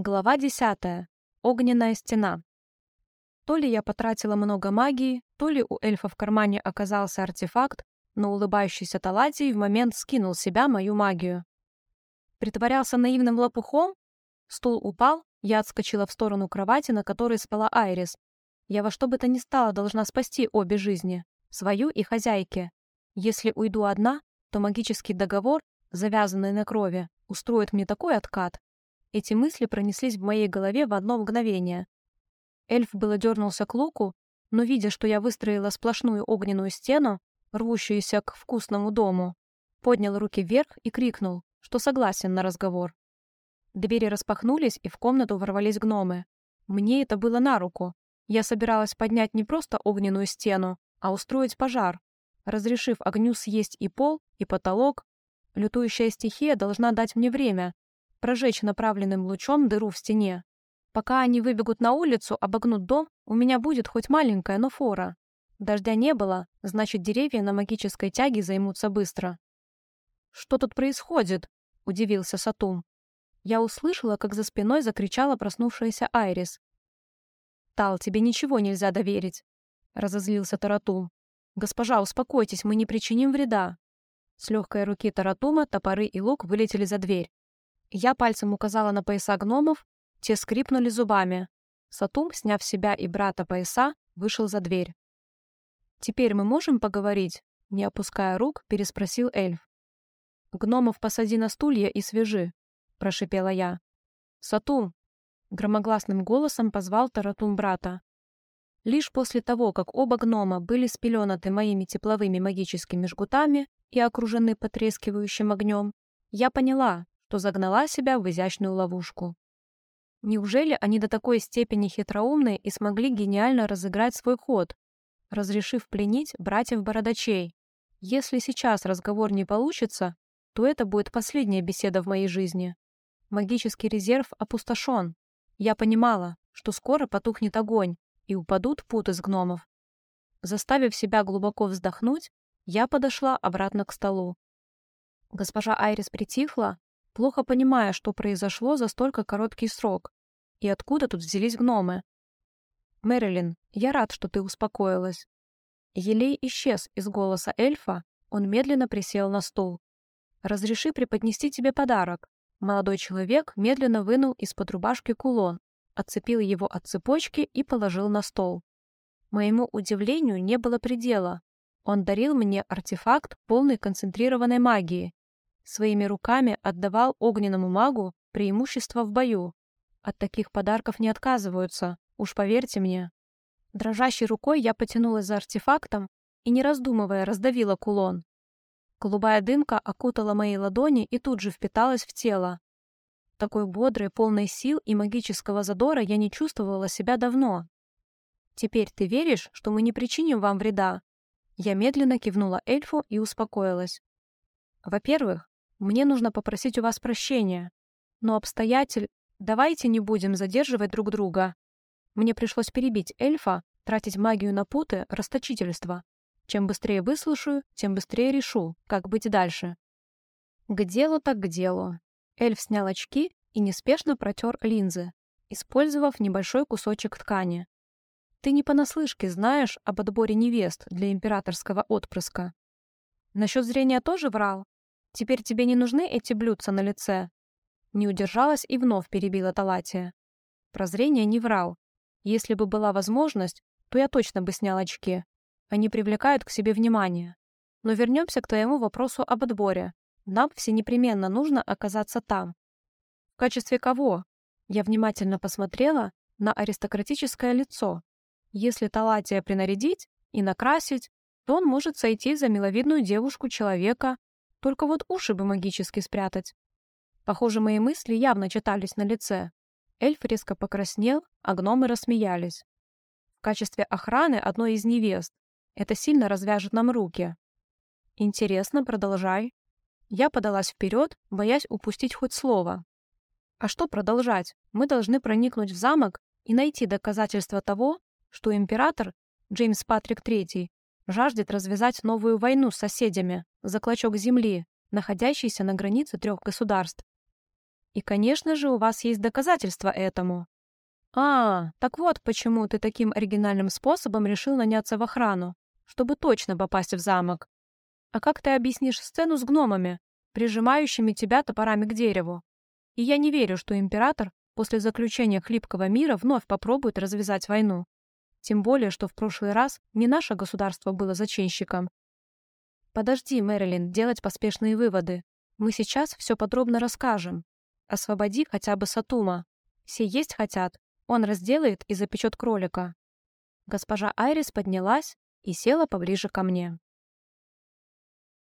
Глава 10. Огненная стена. То ли я потратила много магии, то ли у эльфа в кармане оказался артефакт, но улыбающийся Таладий в момент скинул себя мою магию. Притворялся наивным лопухом? Стул упал, я отскочила в сторону кровати, на которой спала Айрис. Я во что бы то ни стало должна спасти обе жизни, свою и хозяйки. Если уйду одна, то магический договор, завязанный на крови, устроит мне такой откат, эти мысли пронеслись в моей голове в одно мгновение. Эльф было дернулся к луку, но, видя, что я выстроила сплошную огненную стену, рвущуюся к вкусному дому, поднял руки вверх и крикнул, что согласен на разговор. Двери распахнулись, и в комнату ворвались гномы. Мне это было на руку. Я собиралась поднять не просто огненную стену, а устроить пожар. Разрешив огню съесть и пол, и потолок, лютующая стихия должна дать мне время, прожечь направленным лучом дыру в стене. Пока они выбегут на улицу, обогнут дом, у меня будет хоть маленькая, но фора. Дождя не было, значит, деревья на магической тяге займутся быстро. «Что тут происходит?» — удивился Сатум. Я услышала, как за спиной закричала проснувшаяся Айрис. «Тал, тебе ничего нельзя доверить», — разозлился Таратум. «Госпожа, успокойтесь, мы не причиним вреда». С легкой руки Таратума топоры и лук вылетели за дверь. Я пальцем указала на пояса гномов, те скрипнули зубами. Сатум, сняв себя и брата пояса, вышел за дверь. «Теперь мы можем поговорить?» Не опуская рук, переспросил эльф. «Гномов посади на стулья и свяжи», — прошипела я. «Сатум!» — громогласным голосом позвал Таратум брата. Лишь после того, как оба гнома были спеленаты моими тепловыми магическими жгутами и окружены потрескивающим огнем, я поняла, то загнала себя в изящную ловушку. Неужели они до такой степени хитроумны и смогли гениально разыграть свой ход, разрешив пленить братьев-бородачей? Если сейчас разговор не получится, то это будет последняя беседа в моей жизни. Магический резерв опустошен. Я понимала, что скоро потухнет огонь, и упадут путы с гномов. Заставив себя глубоко вздохнуть, я подошла обратно к столу. Госпожа Айрис притихла, плохо понимая, что произошло за столько короткий срок и откуда тут взялись гномы. «Мэрилин, я рад, что ты успокоилась». Елей исчез из голоса эльфа, он медленно присел на стул. «Разреши преподнести тебе подарок». Молодой человек медленно вынул из-под рубашки кулон, отцепил его от цепочки и положил на стол. Моему удивлению не было предела. Он дарил мне артефакт полной концентрированной магии, Своими руками отдавал огненному магу преимущество в бою. От таких подарков не отказываются, уж поверьте мне. Дрожащей рукой я потянулась за артефактом и, не раздумывая, раздавила кулон. Голубая дымка окутала мои ладони и тут же впиталась в тело. Такой бодрой, полной сил и магического задора я не чувствовала себя давно. «Теперь ты веришь, что мы не причиним вам вреда?» Я медленно кивнула эльфу и успокоилась. «Во-первых, мне нужно попросить у вас прощения. Но обстоятель... Давайте не будем задерживать друг друга. Мне пришлось перебить эльфа, тратить магию на путы, расточительство. Чем быстрее выслушаю, тем быстрее решу, как быть дальше. К делу так к делу. Эльф снял очки и неспешно протер линзы, использовав небольшой кусочек ткани. Ты не понаслышке знаешь об отборе невест для императорского отпрыска. Насчет зрения тоже врал? Теперь тебе не нужны эти блюдца на лице?» Не удержалась и вновь перебила Талатия. Прозрение не врал. Если бы была возможность, то я точно бы снял очки. Они привлекают к себе внимание. Но вернемся к твоему вопросу об отборе. Нам все непременно нужно оказаться там. В качестве кого? Я внимательно посмотрела на аристократическое лицо. Если Талатия принарядить и накрасить, то он может сойти за миловидную девушку-человека, только вот уши бы магически спрятать. Похоже, мои мысли явно читались на лице. Эльф резко покраснел, а гномы рассмеялись. В качестве охраны одной из невест. Это сильно развяжет нам руки. Интересно, продолжай. Я подалась вперед, боясь упустить хоть слово. А что продолжать? Мы должны проникнуть в замок и найти доказательства того, что император Джеймс Патрик III жаждет развязать новую войну с соседями за клочок земли, находящийся на границе трех государств. И, конечно же, у вас есть доказательства этому. А, так вот почему ты таким оригинальным способом решил наняться в охрану, чтобы точно попасть в замок. А как ты объяснишь сцену с гномами, прижимающими тебя топорами к дереву? И я не верю, что император после заключения хлипкого мира вновь попробует развязать войну. Тем более, что в прошлый раз не наше государство было зачинщиком. Подожди, Мэрилин, делать поспешные выводы. Мы сейчас все подробно расскажем. Освободи хотя бы Сатума. Все есть хотят. Он разделает и запечет кролика. Госпожа Айрис поднялась и села поближе ко мне.